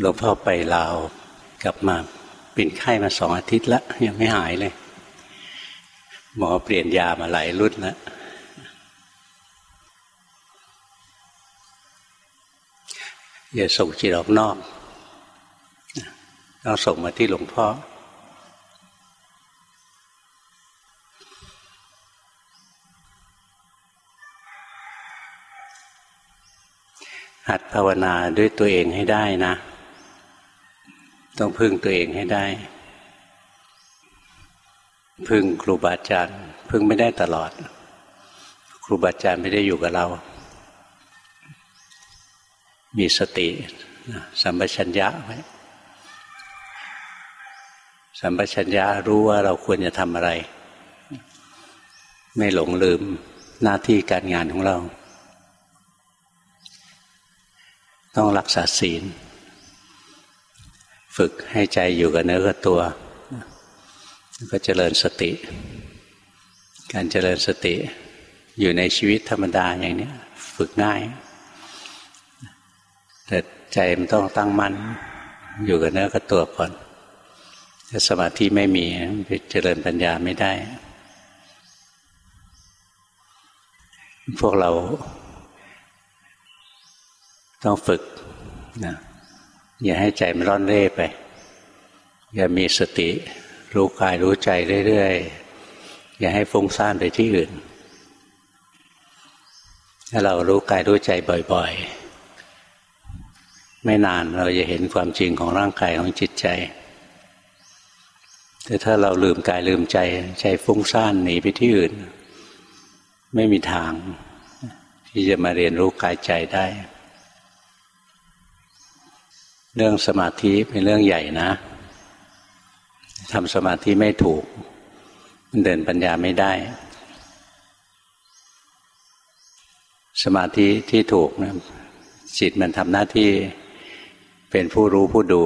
หลวงพ่อไปลาวกลับมาเป็นไข้มาสองอาทิตย์แล้วยังไม่หายเลย หมอเปลี่ยนยามาหลายรุ่นแล้วอย่าส่งจิตออกนอกต้องส่งมาที่หลวงพ่อหัดภาวนาด้วยตัวเองให้ได้นะ ต้องพึ่งตัวเองให้ได้ พึ่งครูบาอาจารย์ พึ่งไม่ได้ตลอด ครูบาอาจารย์ไม่ได้อยู่กับเรา มีสติสัมปชัญญะไว้สัมปชัญญะรู้ว่าเราควรจะทำอะไร ไม่หลงลืมหน้าที่การงานของเรา ต้องรักษาศีล ฝึกให้ใจอยู่กับเนื้อกับตัวก็เจริญสติ การเจริญสติอยู่ในชีวิตธรรมดาอย่างนี้ฝึกง่าย แต่ใจมันต้องตั้งมั่นอยู่กับเนื้อกับตัวก่อนถ้าสมาธิไม่มีไปเจริญปัญญาไม่ได้ พวกเราต้องฝึกนะ อย่าให้ใจมันร่อนเร่ไป อย่ามีสติ รู้กายรู้ใจเรื่อยๆ อย่าให้ฟุ้งซ่านไปที่อื่น ถ้าเรารู้กายรู้ใจบ่อยๆ ไม่นานเราจะเห็นความจริงของร่างกายของจิตใจ แต่ถ้าเราลืมกายลืมใจใจฟุ้งซ่านหนีไปที่อื่น ไม่มีทาง ที่จะมาเรียนรู้กายใจได้ เรื่องสมาธิเป็นเรื่องใหญ่นะทำสมาธิไม่ถูกมันเดินปัญญาไม่ได้ สมาธิที่ถูกนะจิตมันทำหน้าที่เป็นผู้รู้ผู้ดู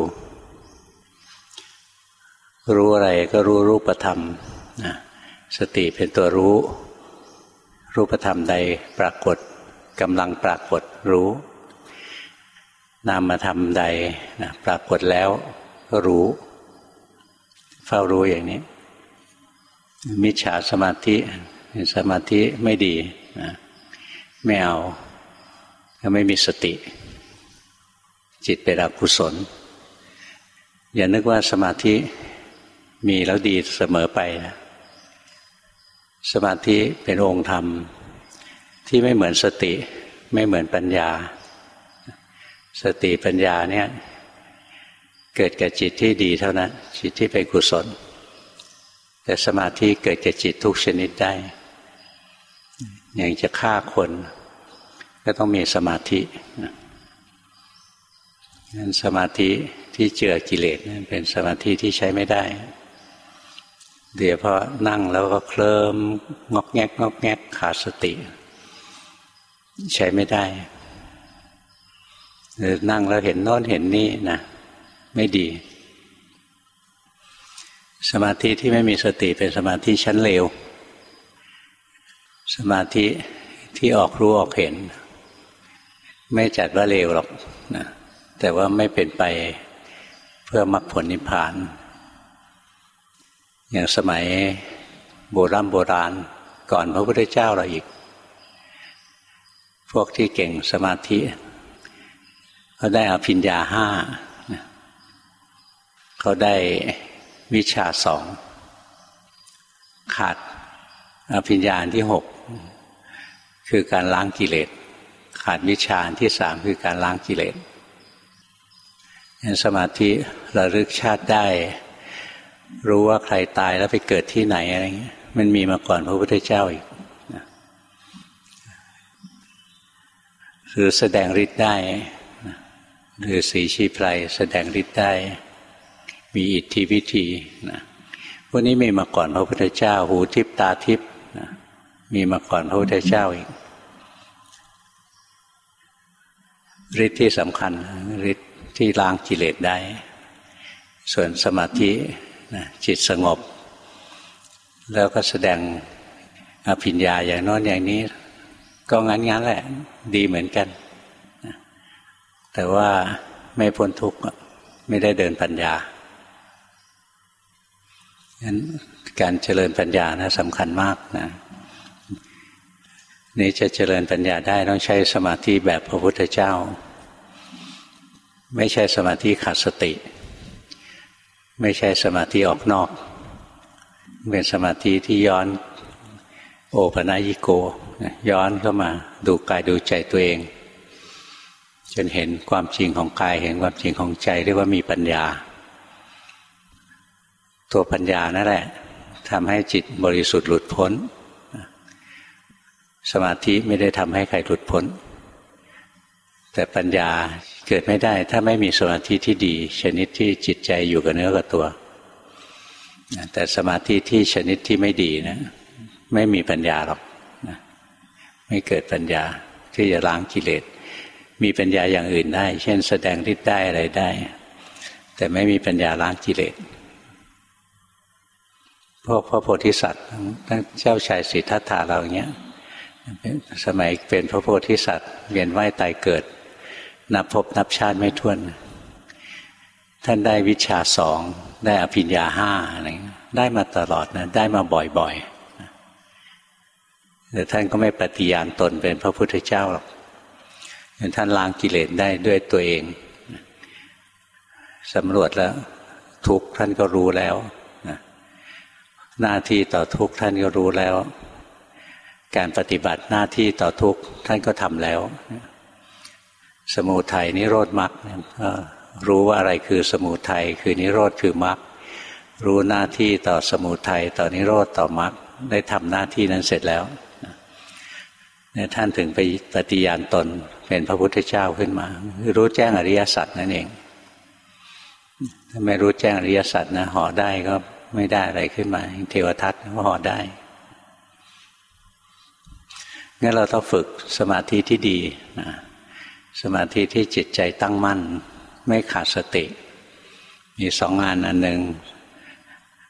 รู้อะไรก็รู้รูปธรรมนะสติเป็นตัวรู้ รูปธรรมใดปรากฏกำลังปรากฏรู้ นามธรรมใดนะปรากฏแล้วก็รู้ เฝ้ารู้อย่างนี้ มิจฉาสมาธิสมาธิไม่ดีนะไม่เอาก็ไม่มีสติ จิตเป็นอกุศล อย่านึกว่าสมาธิมีแล้วดีเสมอไปนะสมาธิเป็นองค์ธรรม ที่ไม่เหมือนสติ ไม่เหมือนปัญญา สติปัญญาเนี่ย เกิดกับจิตที่ดีเท่านั้น จิตที่เป็นกุศล แต่สมาธิเกิดกับจิตทุกชนิดได้ อย่างจะฆ่าคน ก็ต้องมีสมาธินั้นสมาธิที่เจือกิเลสเป็นสมาธิที่ใช้ไม่ได้ เดี๋ยวพอนั่งแล้วก็เคลิมงอกแงกงอกแงกขาดสติ ใช้ไม่ได้ หรือนั่งแล้วเห็นโน้นเห็นนี่นะไม่ดี สมาธิที่ไม่มีสติเป็นสมาธิชั้นเลว สมาธิที่ออกรู้ออกเห็น ไม่จัดว่าเลวหรอกนะแต่ว่าไม่เป็นไปเพื่อมรรคผลนิพพาน อย่างสมัยโบราณโบราณก่อนพระพุทธเจ้าเราอีก พวกที่เก่งสมาธิ เขาได้อภิญญาห้าเขาได้วิชาสองขาดอภิญญาที่หกคือการล้างกิเลสขาดวิชาที่สามคือการล้างกิเลสสมาธิระลึกชาติได้ รู้ว่าใครตายแล้วไปเกิดที่ไหนอะไรเงี้ยมันมีมาก่อนพระพุทธเจ้าอีกหรือแสดงฤทธิ์ได้ หรือสีชีไพรแสดงฤทธิ์ได้ มีอิทธิวิธีนะพวกนี้มีมาก่อนพระพุทธเจ้า หูทิพตาทิพนะมีมาก่อนพระพุทธเจ้าอีกฤทธิ์ที่สำคัญฤทธิ์ที่ล้างกิเลสได้ ส่วนสมาธินะจิตสงบ แล้วก็แสดงอภิญญาอย่างน้อนอย่างนี้ ก็งั้นงั้นแหละ ดีเหมือนกัน แต่ว่าไม่พ้นทุกข์ไม่ได้เดินปัญญางั้นการเจริญปัญญานะสำคัญมากนะนี่จะเจริญปัญญาได้ต้องใช้สมาธิแบบพระพุทธเจ้า ไม่ใช่สมาธิขาดสติ ไม่ใช่สมาธิออกนอก เป็นสมาธิที่ย้อนโอปนายิโก ย้อนเข้ามาดูกายดูใจตัวเอง จนเห็นความจริงของกายเห็นความจริงของใจเรียกว่ามีปัญญา ตัวปัญญานั่นแหละทำให้จิตบริสุทธิ์หลุดพ้น สมาธิไม่ได้ทำให้ใครหลุดพ้น แต่ปัญญาเกิดไม่ได้ถ้าไม่มีสมาธิที่ดี ชนิดที่จิตใจอยู่กับเนื้อกับตัว แต่สมาธิที่ชนิดที่ไม่ดีนะไม่มีปัญญาหรอกไม่เกิดปัญญาที่จะล้างกิเลส มีปัญญาอย่างอื่นได้ เช่น แสดงฤทธิ์ได้อะไรได้ แต่ไม่มีปัญญาล้างกิเลสพวกพระโพธิสัตว์ทั้งเจ้าชายสิทธัตถะเราเงี้ยสมัยเป็นพระโพธิสัตว์เวียนว่ายตายเกิด นับพบนับชาติไม่ท้วน ท่านได้วิชาสองได้อภิญญาห้าอะไรได้มาตลอดนะได้มาบ่อยๆแต่ท่านก็ไม่ปฏิญาณตนเป็นพระพุทธเจ้าหรอก ท่านล้างกิเลสได้ด้วยตัวเองสำรวจแล้ว ทุกท่านก็รู้แล้วหน้าที่ต่อทุกท่านก็รู้แล้ว การปฏิบัติหน้าที่ต่อทุกท่านก็ทำแล้ว สมุทัยนิโรธมรรครู้ว่าอะไรคือสมุทัยคือนิโรธคือมรรครู้หน้าที่ต่อสมุทัยต่อนิโรธต่อมรรคได้ทำหน้าที่นั้นเสร็จแล้วท่านถึงไปปฏิญาณตน เป็นพระพุทธเจ้าขึ้นมาคือรู้แจ้งอริยสัจนั่นเอง ถ้าไม่รู้แจ้งอริยสัจนะห่อได้ก็ไม่ได้อะไรขึ้นมาเทวทัตก็ห่อได้งั้นเราต้องฝึกสมาธิที่ดีนะสมาธิที่จิตใจตั้งมั่น ไม่ขาดสติ มีสองงานอันหนึ่ง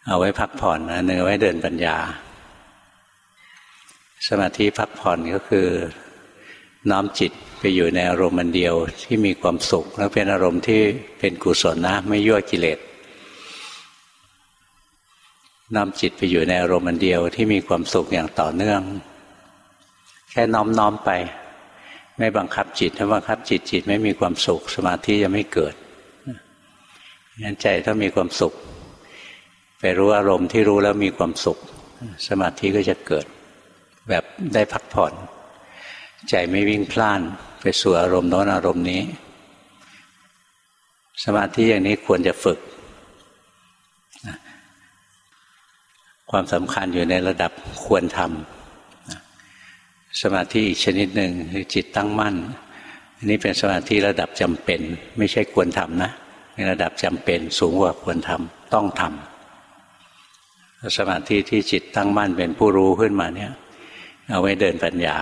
เอาไว้พักผ่อนอันหนึ่งเอาไว้เดินปัญญา สมาธิพักผ่อนก็คือ น้อมจิต ไปอยู่ในอารมณ์มันเดียวที่มีความสุข แล้วเป็นอารมณ์ที่เป็นกุศลนะ ไม่ยั่วกิเลสน้อมจิตไปอยู่ในอารมณ์อันเดียวที่มีความสุขอย่างต่อเนื่อง แค่น้อมน้อมไป ไม่บังคับจิตถ้าบังคับจิตจิตไม่มีความสุข สมาธิจะไม่เกิดงั้นใจต้องมีความสุข ไปรู้อารมณ์ที่รู้แล้วมีความสุข สมาธิก็จะเกิด แบบได้พักผ่อน ใจไม่วิ่งพล่านไปสู่อารมณ์โน้นอารมณ์นี้ สมาธิอย่างนี้ควรจะฝึก ความสำคัญอยู่ในระดับควรทำสมาธิอีกชนิดหนึ่งคือจิตตั้งมั่น อันนี้เป็นสมาธิระดับจำเป็น ไม่ใช่ควรทำนะในระดับจำเป็นสูงกว่าควรทำต้องทำสมาธิที่จิตตั้งมั่นเป็นผู้รู้ขึ้นมาเนี่ย เอาไว้เดินปัญญา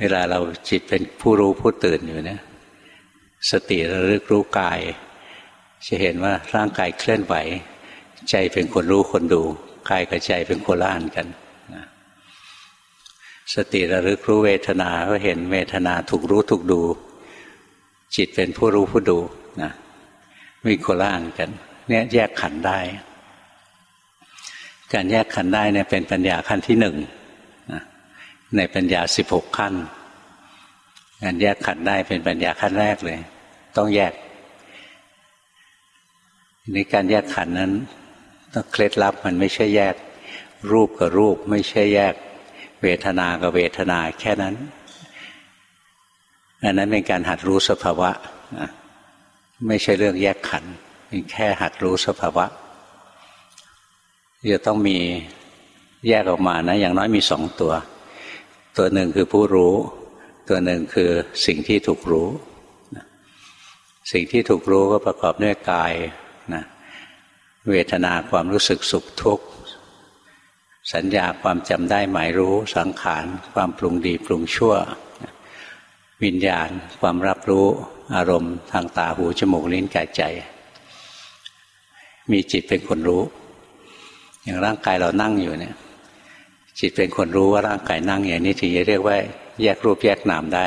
เวลาเราจิตเป็นผู้รู้ผู้ตื่นอยู่เนี่ยสติระลึกรู้กาย จะเห็นว่าร่างกายเคลื่อนไหว ใจเป็นคนรู้คนดูกายกับใจเป็นคนละอันกันสติระลึกรู้เวทนาก็เห็นเวทนาถูกรู้ถูกดู จิตเป็นผู้รู้ผู้ดูนะมีคนละอันกัน เนี่ยแยกขันได้ การแยกขันได้เนี่ยเป็นปัญญาขั้นที่หนึ่ง ในปัญญาสิบหกขั้นการแยกขันได้เป็นปัญญาขั้นแรกเลย ต้องแยกในการแยกขันนั้นเคล็ดลับมันไม่ใช่แยก รูปกับรูปไม่ใช่แยก เวทนากับเวทนาแค่นั้นอันนั้นเป็นการหัดรู้สภาวะไม่ใช่เรื่องแยกขันเป็นแค่หัดรู้สภาวะจะต้องมีแยกออกมานะ อย่างน้อยมีสองตัว ตัวหนึ่งคือผู้รู้ ตัวหนึ่งคือสิ่งที่ถูกรู้ สิ่งที่ถูกรู้ก็ประกอบด้วยกายนะเวทนาความรู้สึกสุขทุกข์สัญญาความจำได้หมายรู้ สังขารความปรุงดีปรุงชั่ว วิญญาณความรับรู้อารมณ์ทางตาหูจมูกลิ้นกายใจ มีจิตเป็นคนรู้ อย่างร่างกายเรานั่งอยู่เนี่ย จิตเป็นคนรู้ว่าร่างกายนั่งอย่างนี้ถึงจะเรียกว่าแยกรูปแยกนามได้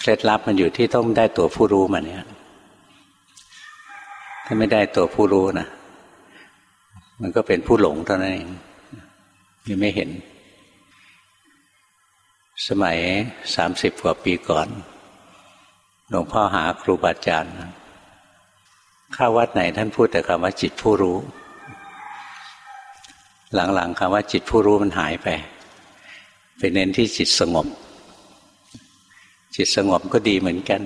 เคล็ดลับมันอยู่ที่ต้องได้ตัวผู้รู้มาเนี่ยถ้าไม่ได้ตัวผู้รู้นะมันก็เป็นผู้หลงเท่านั้นเองยังไม่เห็น สมัยสามสิบกว่าปีก่อนหลวงพ่อหาครูบาอาจารย์ ข้าวัดไหนท่านพูดแต่คำว่าจิตผู้รู้ หลังๆคำว่าจิตผู้รู้มันหายไปไปเน้นที่จิตสงบ จิตสงบก็ดีเหมือนกัน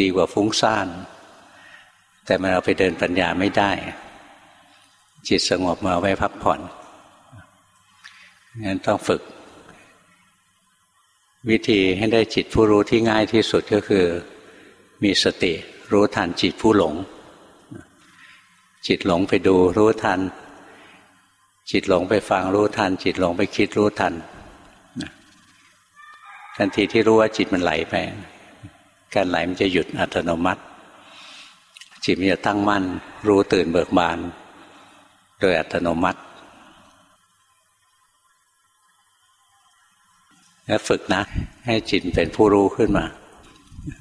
ดีกว่าฟุ้งซ่าน แต่มันเอาไปเดินปัญญาไม่ได้ จิตสงบมาไว้พักผ่อนงั้นต้องฝึก วิธีให้ได้จิตผู้รู้ที่ง่ายที่สุดก็คือ มีสติรู้ทันจิตผู้หลง จิตหลงไปดูรู้ทัน จิตหลงไปฟังรู้ทัน จิตหลงไปคิดรู้ทันทันทีที่รู้ว่าจิตมันไหลไป การไหลมันจะหยุดอัตโนมัติ จิตมันจะตั้งมั่น รู้ตื่นเบิกบาน โดยอัตโนมัติแล้วฝึกนะ ให้จิตเป็นผู้รู้ขึ้นมา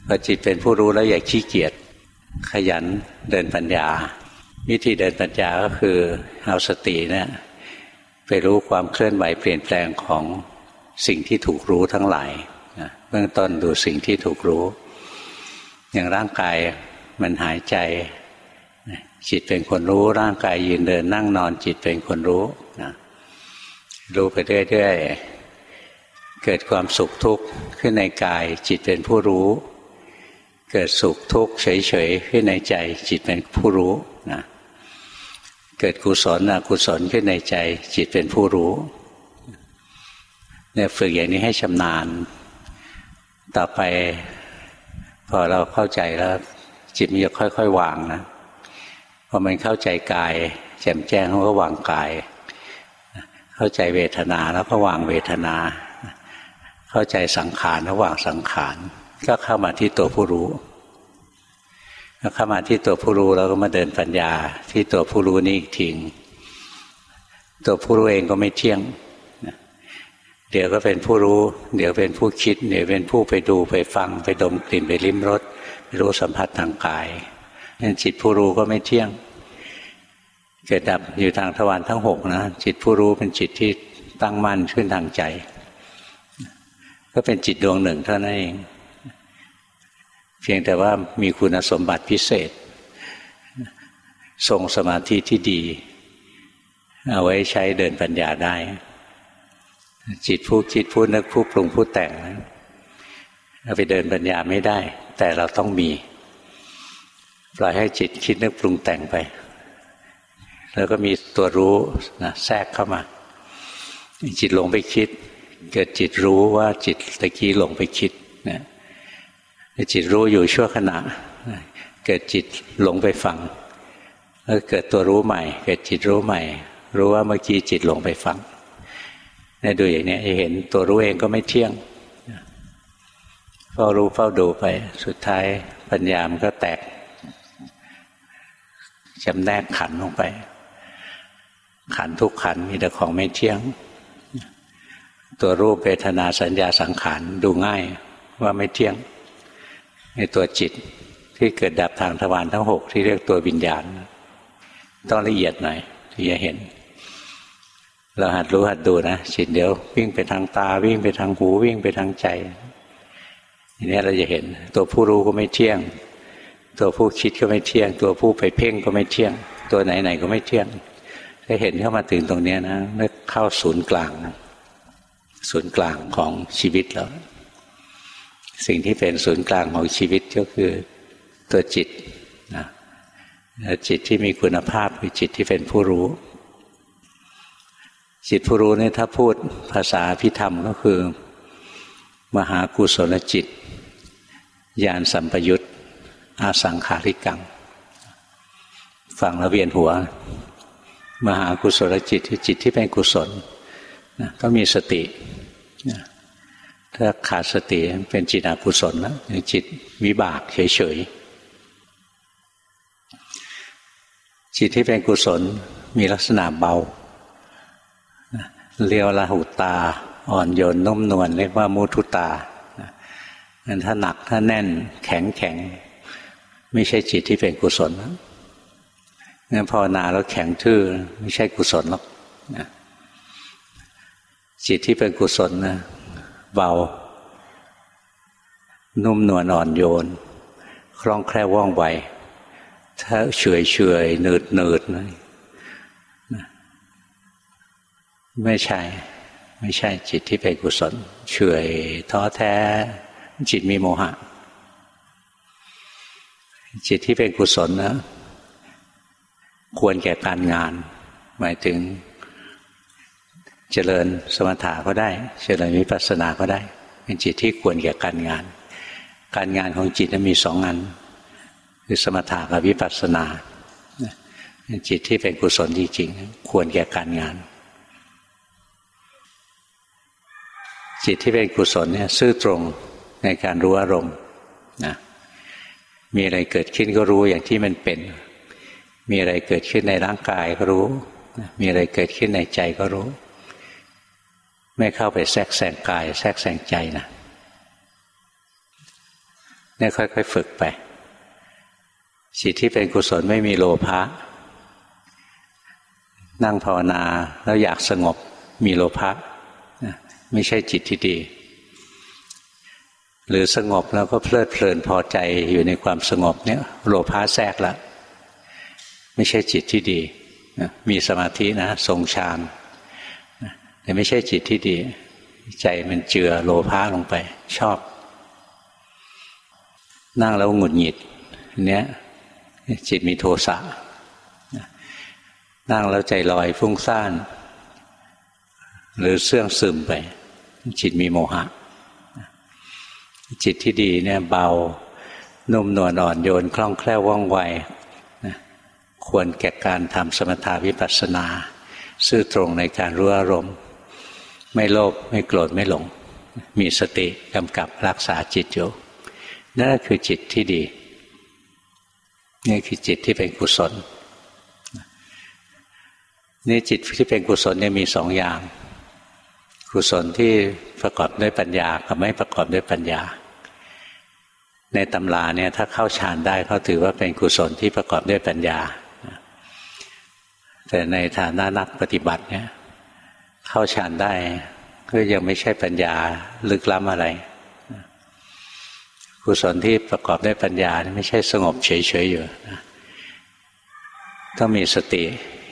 พอจิตเป็นผู้รู้แล้วอย่าขี้เกียจขยันเดินปัญญา วิธีเดินปัญญาก็คือเอาสติเนะี่ย ไปรู้ความเคลื่อนไหวเปลี่ยนแปลงของสิ่งที่ถูกรู้ทั้งหลายเบื้องต้นดูสิ่งที่ถูกรู้ อย่างร่างกายมันหายใจ จิตเป็นคนรู้ ร่างกายยืนเดินนั่งนอนจิตเป็นคนรู้นะรู้ไปเรื่อยๆเกิดความสุขทุกข์ขึ้นในกาย จิตเป็นผู้รู้ เกิดสุขทุกข์เฉยๆขึ้นในใจ จิตเป็นผู้รู้นะ เกิดกุศลอกุศลขึ้นในใจ จิตเป็นผู้รู้เนี่ยฝึกอย่างนี้ให้ชำนาญ ต่อไป พอเราเข้าใจแล้ว จิตมันจะค่อยๆวางนะพอมันเข้าใจกาย แจ่มแจ้งเขาก็วางกาย เข้าใจเวทนาแล้วก็วางเวทนา เข้าใจสังขารแล้ววางสังขาร ก็เข้ามาที่ตัวผู้รู้ เข้ามาที่ตัวผู้รู้แล้วก็มาเดินปัญญา ที่ตัวผู้รู้นี้อีกทีตัวผู้รู้เองก็ไม่เที่ยง เดี๋ยวก็เป็นผู้รู้ เดี๋ยวเป็นผู้คิด เดี๋ยวเป็นผู้ไปดูไปฟัง ไปดมกลิ่นไปลิ้มรสไปรู้สัมผัสทางกายนั่นจิตผู้รู้ก็ไม่เที่ยง เกิดดับอยู่ทางทวารทั้งหกนะจิตผู้รู้เป็นจิตที่ตั้งมั่นขึ้นทางใจ ก็เป็นจิตดวงหนึ่งเท่านั้นเอง เพียงแต่ว่ามีคุณสมบัติพิเศษ ทรงสมาธิที่ดี เอาไว้ใช้เดินปัญญาได้ จิตผู้คิดผู้นึกผู้ปรุงผู้แต่งเราไปเดินปัญญาไม่ได้ แต่เราต้องมีปล่อยให้จิตคิดนึกปรุงแต่งไป แล้วก็มีตัวรู้นะแทรกเข้ามา จิตหลงไปคิด เกิดจิตรู้ว่าจิตตะกี้หลงไปคิด จิตรู้อยู่ชั่วขณะ เกิดจิตหลงไปฟังแล้วเกิดตัวรู้ใหม่ เกิดจิตรู้ใหม่ รู้ว่าเมื่อกี้จิตหลงไปฟังนี่ดูอย่างนี้จะเห็นตัวรู้เองก็ไม่เที่ยงเฝ้ารู้เฝ้าดูไป สุดท้ายปัญญามันก็แตกจำแนกขันลงไป ขันทุกขันมีแต่ของไม่เที่ยง ตัวรูปเวทนาสัญญาสังขารดูง่ายว่าไม่เที่ยง ในตัวจิตที่เกิดดับทางทวารทั้งหกที่เรียกตัววิญญาณ ต้องละเอียดหน่อยถึงจะเห็น เราหัดรู้หัดดูนะจิตเดี๋ยววิ่งไปทางตาวิ่งไปทางหูวิ่งไปทางใจทีนี้เราจะเห็น ตัวผู้รู้ก็ไม่เที่ยง ตัวผู้คิดก็ไม่เที่ยง ตัวผู้ไปเพ่งก็ไม่เที่ยง ตัวไหนๆก็ไม่เที่ยงถ้าเห็นเข้ามาถึงตรงนี้นะนึกเข้าศูนย์กลาง ศูนย์กลางของชีวิตแล้ว สิ่งที่เป็นศูนย์กลางของชีวิตก็คือตัวจิตนะจิตที่มีคุณภาพคือจิตที่เป็นผู้รู้ จิตผู้รู้เนี่ยถ้าพูดภาษาพิธรรมก็คือ มหากุศลจิตญาณสัมปยุตอาสังขาริกังฟังแล้วเวียนหัว มหากุศลจิตคือจิตที่เป็นกุศลนะก็มีสตินะ ถ้าขาดสติเป็นจิตอกุศลแล้วจิตวิบากเฉยๆ จิตที่เป็นกุศลมีลักษณะเบา เรียวละหุตา อ่อนโยนนุ่มนวลเรียกว่ามุทุตางั้นถ้าหนักถ้าแน่นแข็งแข็ง ไม่ใช่จิตที่เป็นกุศลงั้นภาวนาแล้วแข็งทื่อไม่ใช่กุศลหรอกจิตที่เป็นกุศลนะ เบา นุ่มนวลอ่อนโยน คล่องแคล่วว่องไวถ้าเฉยเฉยเนืดเนืดนะไม่ใช่ ไม่ใช่จิตที่เป็นกุศล เฉยท้อแท้ จิตมีโมหะ จิตที่เป็นกุศลนะ ควรแก่การงาน หมายถึง เจริญสมถะก็ได้ เจริญวิปัสสนาก็ได้ เป็นจิตที่ควรแก่การงาน การงานของจิตนั้นมีสองงานคือสมถะกับวิปัสสนาจิตที่เป็นกุศลจริงๆควรแก่การงาน จิตที่เป็นกุศลเนี่ยซื่อตรงในการรู้อารมณ์นะมีอะไรเกิดขึ้นก็รู้อย่างที่มันเป็น มีอะไรเกิดขึ้นในร่างกายก็รู้ มีอะไรเกิดขึ้นในใจก็รู้ ไม่เข้าไปแทรกแซงกาย แทรกแซงใจนะนี่ค่อยๆฝึกไปจิตที่เป็นกุศลไม่มีโลภะนั่งภาวนาแล้วอยากสงบมีโลภะไม่ใช่จิตที่ดี หรือสงบแล้วก็เพลิดเพลินพอใจอยู่ในความสงบเนี่ย โลภะแทรกแล้วไม่ใช่จิตที่ดี มีสมาธินะทรงฌาน แต่ไม่ใช่จิตที่ดี ใจมันเจือโลภะลงไป ชอบ นั่งแล้วหงุดหงิดเนี้ยจิตมีโทสะนั่งแล้วใจลอยฟุ้งซ่าน หรือเสื่องซึมไป จิตมีโมหะ จิตที่ดีเนี่ยเบานุ่มนวลอ่อนโยนคล่องแคล่วว่องไวควรแก่การทำสมถาวิปัสสนา ซื่อตรงในการรู้อารมณ์ ไม่โลภไม่โกรธไม่หลง มีสติกำกับรักษาจิตอยู่นั่นคือจิตที่ดีนี่คือจิตที่เป็นกุศลนี่จิตที่เป็นกุศลเนี่ยมีสองอย่าง กุศลที่ประกอบด้วยปัญญากับไม่ประกอบด้วยปัญญา ในตำราเนี่ยถ้าเข้าฌานได้เขาถือว่าเป็นกุศลที่ประกอบด้วยปัญญา แต่ในฐานะนักปฏิบัติเนี่ย เข้าฌานได้ก็ยังไม่ใช่ปัญญาลึกล้ำอะไรกุศลที่ประกอบด้วยปัญญาไม่ใช่สงบเฉยๆอยู่ต้องมีสติ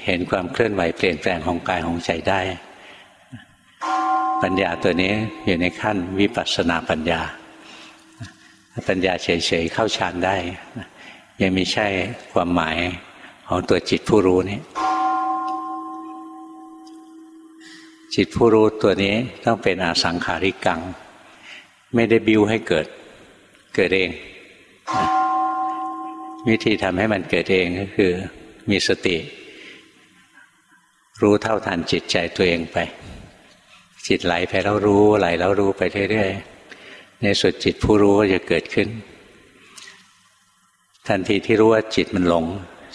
เห็นความเคลื่อนไหวเปลี่ยนแปลงของกายของใจได้ ปัญญาตัวนี้อยู่ในขั้นวิปัสสนาปัญญา ปัญญาเฉยๆเข้าฌานได้ ยังไม่ใช่ความหมายของตัวจิตผู้รู้นี่ จิตผู้รู้ตัวนี้ต้องเป็นอาสังขาริกัง ไม่ได้บิวให้เกิด เกิดเอง วิธีทำให้มันเกิดเองก็คือมีสติ รู้เท่าทันจิตใจตัวเองไป จิตไหลไปแล้วรู้ไหลแล้วรู้ไปเรื่อยๆในสุดจิตผู้รู้ก็จะเกิดขึ้น ทันทีที่รู้ว่าจิตมันหลง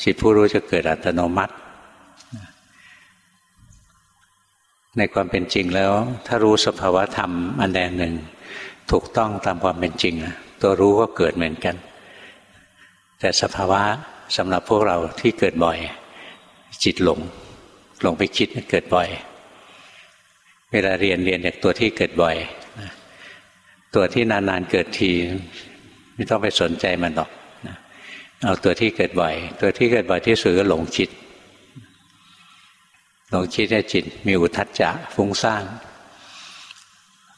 จิตผู้รู้จะเกิดอัตโนมัติ ในความเป็นจริงแล้ว ถ้ารู้สภาวะธรรมอันใดหนึ่ง ถูกต้องตามความเป็นจริงตัวรู้ก็เกิดเหมือนกัน แต่สภาวะสำหรับพวกเราที่เกิดบ่อย จิตหลงหลงไปคิดเกิดบ่อย เวลาเรียนเรียนจากตัวที่เกิดบ่อยตัวที่นานๆเกิดทีไม่ต้องไปสนใจมันหรอกเอาตัวที่เกิดบ่อย ตัวที่เกิดบ่อยที่สุดก็หลงคิด ลองคิดให้จิตมีอุทัจจะฟุ้งซ่าน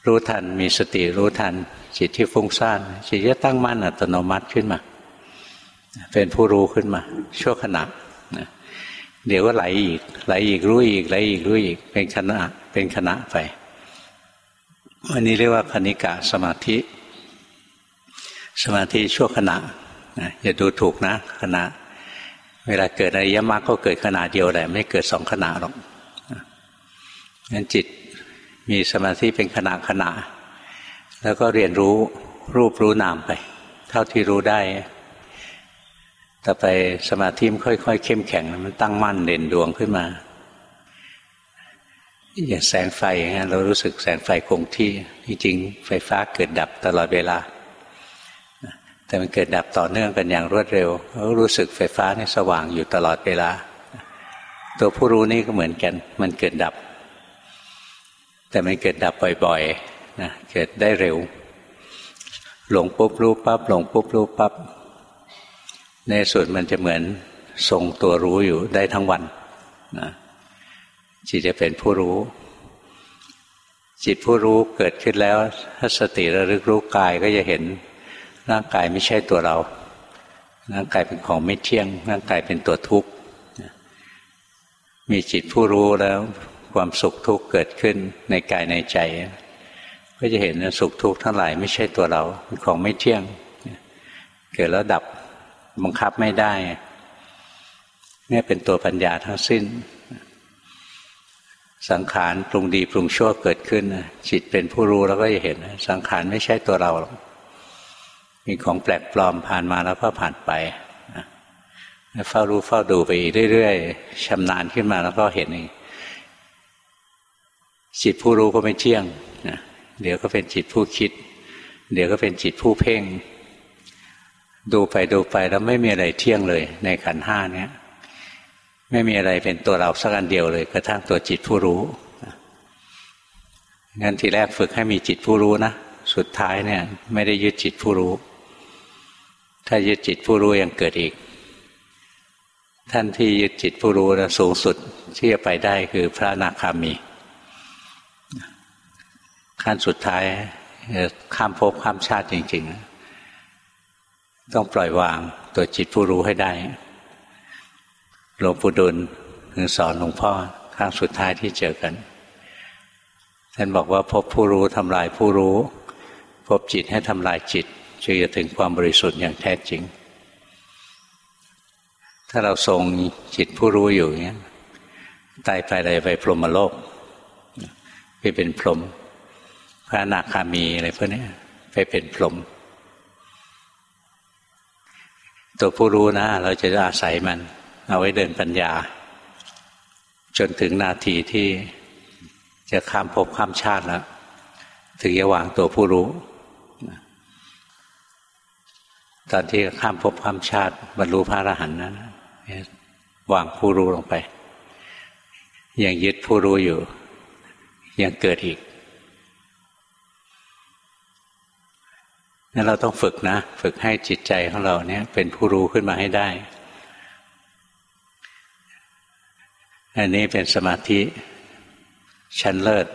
รู้ทันมีสติรู้ทัน จิตที่ฟุ้งซ่านจิตจะตั้งมั่นอัตโนมัติขึ้นมา เป็นผู้รู้ขึ้นมา ชั่วขณะเดี๋ยวก็ไหลอีกไหลอีกรู้อีกไหลอีกรู้อีก เป็นขณะเป็นขณะไปวันนี้เรียกว่าคณิกะสมาธิ สมาธิชั่วขณะอย่าดูถูกนะขณะ เวลาเกิดอริยมรรคก็เกิดขณะเดียวแหละ ไม่เกิดสองขณะหรอกงั้นจิตมีสมาธิเป็นขณะขณะ แล้วก็เรียนรู้รูปรู้นามไป เท่าที่รู้ได้ต่อไปสมาธิมันค่อย ๆ เข้มแข็งมันตั้งมั่นเด่นดวงขึ้นมาอย่างแสงไฟอย่างนี้เรารู้สึกแสงไฟคงที่จริงไฟฟ้าเกิดดับตลอดเวลา แต่มันเกิดดับต่อเนื่องกันอย่างรวดเร็วรู้สึกไฟฟ้านี่สว่างอยู่ตลอดเวลา ตัวผู้รู้นี่ก็เหมือนกัน มันเกิดดับ แต่มันเกิดดับบ่อยๆนะเกิดได้เร็ว หลงปุ๊บรู้ปับ๊บหลงปุ๊บรู้ปับ๊บในสุดมันจะเหมือนทรงตัวรู้อยู่ได้ทั้งวันนะจิตจะเป็นผู้รู้ จิตผู้รู้เกิดขึ้นแล้วถ้าสติระลึกรู้กายก็จะเห็น ร่างกายไม่ใช่ตัวเรา ร่างกายเป็นของไม่เที่ยง ร่างกายเป็นตัวทุกข์มีจิตผู้รู้แล้วความสุขทุกข์เกิดขึ้นในกายในใจ ก็จะเห็นว่าสุขทุกข์ทั้งหลายไม่ใช่ตัวเราเป็นของไม่เที่ยง เกิดแล้วดับบังคับไม่ได้เนี่ยเป็นตัวปัญญาทั้งสิ้น สังขารปรุงดีปรุงชั่วเกิดขึ้นจิตเป็นผู้รู้แล้วก็จะเห็น สังขารไม่ใช่ตัวเรา มีของแปลกปลอมผ่านมาแล้วก็ผ่านไปเฝ้ารู้เฝ้าดูไปเรื่อยๆชำนาญขึ้นมาแล้วก็เห็นเองจิตผู้รู้ก็ไม่เที่ยงนะเดี๋ยวก็เป็นจิตผู้คิด เดี๋ยวก็เป็นจิตผู้เพ่ง ดูไปดูไปแล้วไม่มีอะไรเที่ยงเลย ในขันห้าเนี้ยไม่มีอะไรเป็นตัวเราสักอันเดียวเลยกระทั่งตัวจิตผู้รู้งั้นทีแรกฝึกให้มีจิตผู้รู้นะสุดท้ายเนี่ย ไม่ได้ยึดจิตผู้รู้ ถ้ายึดจิตผู้รู้ยังเกิดอีก ท่านที่ยึดจิตผู้รู้นะสูงสุดที่จะไปได้คือพระนาคามี ขั้นสุดท้ายข้ามภพข้ามชาติจริง ๆ ต้องปล่อยวางตัวจิตผู้รู้ให้ได้หลวงปู่ดุลถึงสอนหลวงพ่อครั้งสุดท้ายที่เจอกัน ท่านบอกว่าพบผู้รู้ทำลายผู้รู้ พบจิตให้ทำลายจิต จึงจะถึงความบริสุทธิ์อย่างแท้จริง ถ้าเราทรงจิตผู้รู้อยู่เงี้ยตายไปอะไรไปพรหมโลกไปเป็นพรหมพระนาคามีอะไรพวกนี้ไปเป็นพรหมตัวผู้รู้นะ เราจะอาศัยมัน เอาไว้เดินปัญญา จนถึงนาทีที่จะข้ามภพข้ามชาติแล้วถึงจะวางตัวผู้รู้ ตอนที่ข้ามภพข้ามชาติบรรลุพระอรหันต์นั้นวางผู้รู้ลงไป ยังยึดผู้รู้อยู่ ยังเกิดอีกนั่นเราต้องฝึกนะ ฝึกให้จิตใจของเราเนี่ย เป็นผู้รู้ขึ้นมาให้ได้ อันนี้เป็นสมาธิชั้นเลิศ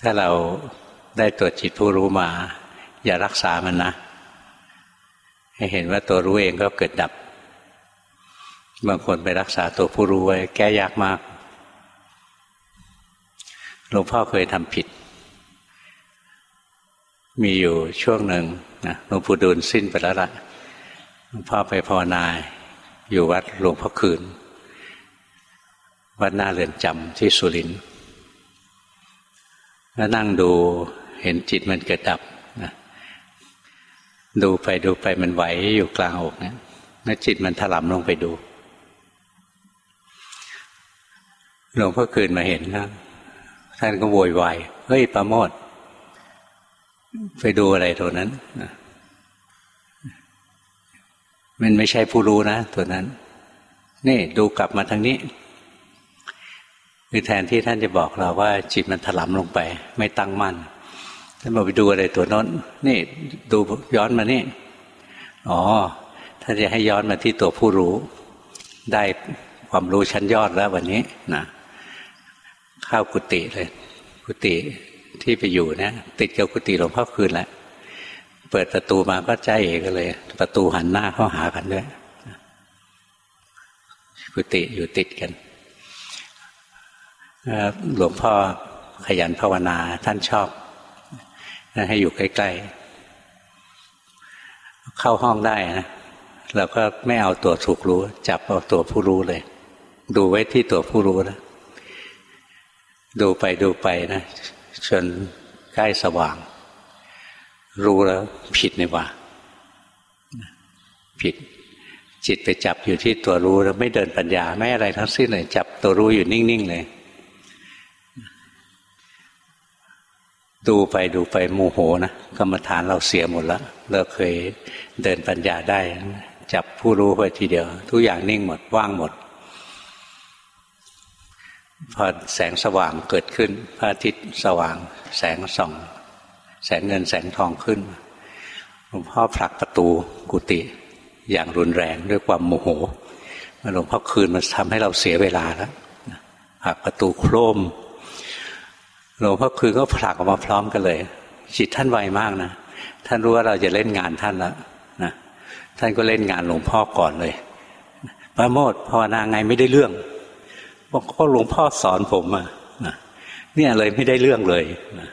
ถ้าเราได้ตัวจิตผู้รู้มา อย่ารักษามันนะ ให้เห็นว่าตัวรู้เองก็เกิดดับ บางคนไปรักษาตัวผู้รู้ไว้แก้ยากมากหลวงพ่อเคยทำผิด มีอยู่ช่วงหนึ่งนะหลวงปู่ดูลสิ้นไปแล้วละหลวงพ่อไปภาวนาอยู่วัดหลวงพ่อคืน วัดหน้าเรือนจำที่สุรินทร์แล้วนั่งดูเห็นจิตมันเกิดดับ ดูไปดูไปมันไหวอยู่กลางอกเนี่ยแล้วจิตมันถลำลงไปดูหลวงพ่อคืนมาเห็นนะท่านก็โวยวายเฮ้ยประโมทไปดูอะไรตัวนั้นมันไม่ใช่ผู้รู้นะตัวนั้น นี่ดูกลับมาทางนี้คือแทนที่ท่านจะบอกเราว่าจิตมันถลำลงไป ไม่ตั้งมั่น ท่านบอกไปดูอะไรตัวน้นนี่ดูย้อนมานี่ อ๋อท่านจะให้ย้อนมาที่ตัวผู้รู้ ได้ความรู้ชั้นยอดแล้ววันนี้นะเข้ากุฏิเลย กุฏิที่ไปอยู่นะติดกับกุฏิหลวงพ่อคืนแล้วเปิดประตูมาก็ใจเอกเลย ประตูหันหน้าเข้าหากันด้วยกุฏิอยู่ติดกันหลวงพ่อขยันภาวนาท่านชอบ ให้อยู่ใกล้ๆ เข้าห้องได้นะเราก็ไม่เอาตัวถูกรู้ จับเอาตัวผู้รู้เลย ดูไว้ที่ตัวผู้รู้นะดูไปดูไปนะจนใกล้สว่าง รู้แล้วผิดนี่ว่า ผิด จิตไปจับอยู่ที่ตัวรู้แล้วไม่เดินปัญญา ไม่อะไรทั้งสิ้นเลย จับตัวรู้อยู่นิ่ง ๆ เลย ดูไปดูไปโมโหนะกรรมฐานเราเสียหมดแล้วเราเคยเดินปัญญาได้ จับผู้รู้ไปทีเดียว ทุกอย่างนิ่งหมดว่างหมด พอแสงสว่างเกิดขึ้น พระอาทิตย์สว่าง แสงส่อง แสงเงินแสงทองขึ้นหลวงพ่อผลักประตูกุฏิอย่างรุนแรงด้วยความโมโหหลวงพ่อคืนมันทำให้เราเสียเวลาแล้วผลักประตูโครม หลวงพ่อคืนก็ผลักออกมาพร้อมกันเลย จิตท่านไวมากนะท่านรู้ว่าเราจะเล่นงานท่านแล้วนะท่านก็เล่นงานหลวงพ่อก่อนเลยพระโมดภาวนาไงไม่ได้เรื่องบอกก็หลวงพ่อสอนผมอะนะเนี่ยเลยไม่ได้เรื่องเลยนะ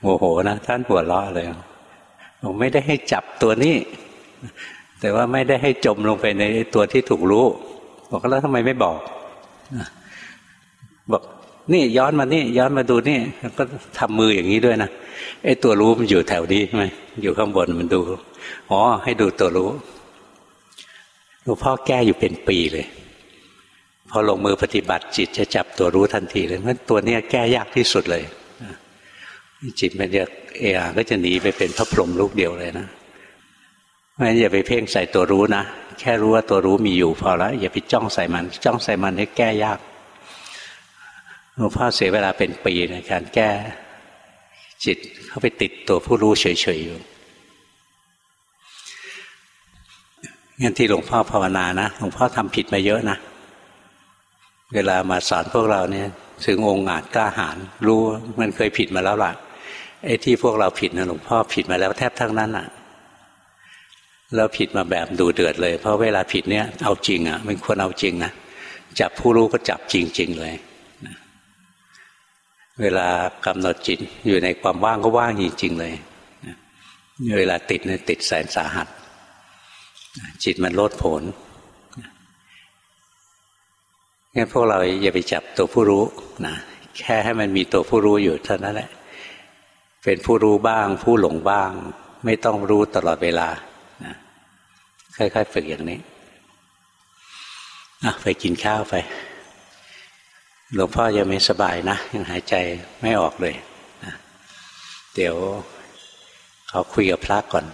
โมโหนะท่านปวดล้อเลยผมไม่ได้ให้จับตัวนี้ แต่ว่าไม่ได้ให้จมลงไปในตัวที่ถูกรู้ บอกแล้วทำไมไม่บอกบอก นี่ย้อนมานี่ย้อนมาดูนี่ก็ทำมืออย่างนี้ด้วยนะไอ้ตัวรู้มันอยู่แถวนี้ใช่ไหมอยู่ข้างบนมันดูอ๋อให้ดูตัวรู้หลวงพ่อแก้อยู่เป็นปีเลย พอลงมือปฏิบัติจิตจะจับตัวรู้ทันทีเลยเพราะตัวเนี้ยแก้ยากที่สุดเลยจิตมันจะเออก็จะหนีไปเป็นพระพรหมลูกเดียวเลยนะเพราะฉะนั้นอย่าไปเพ่งใส่ตัวรู้นะแค่รู้ว่าตัวรู้มีอยู่พอแล้วอย่าไปจ้องใส่มัน จ้องใส่มันให้แก้ยาก หลวงพ่อเสียเวลาเป็นปีในการแก้ จิตเข้าไปติดตัวผู้รู้เฉยๆอยู่งั้นที่หลวงพ่อภาวนานะหลวงพ่อทำผิดมาเยอะนะ เวลามาสอนพวกเราเนี่ย ถึงองค์อาจกล้าหาญรู้มันเคยผิดมาแล้วล่ะไอ้ที่พวกเราผิดนะหลวงพ่อผิดมาแล้วแทบทั้งนั้นอะแล้วผิดมาแบบดูเดือดเลย เพราะเวลาผิดเนี่ยเอาจริงอะมันควรเอาจริงนะจับผู้รู้ก็จับจริง ๆ เลย เวลากำหนดจิตอยู่ในความว่างก็ว่างจริงๆเลย เวลาติดเนี่ยติดแสนสาหัส จิตมันโลดโผลงั้นพวกเราอย่าไปจับตัวผู้รู้นะแค่ให้มันมีตัวผู้รู้อยู่เท่านั้นแหละ เป็นผู้รู้บ้าง ผู้หลงบ้าง ไม่ต้องรู้ตลอดเวลานะค่อยๆฝึกอย่างนี้ไปกินข้าวไป หลวงพ่อยังไม่สบายนะยังหายใจไม่ออกเลย เดี๋ยวเขาคุยกับพระก่อน